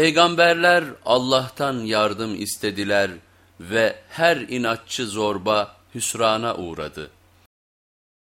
Peygamberler Allah'tan yardım istediler ve her inatçı zorba hüsrana uğradı.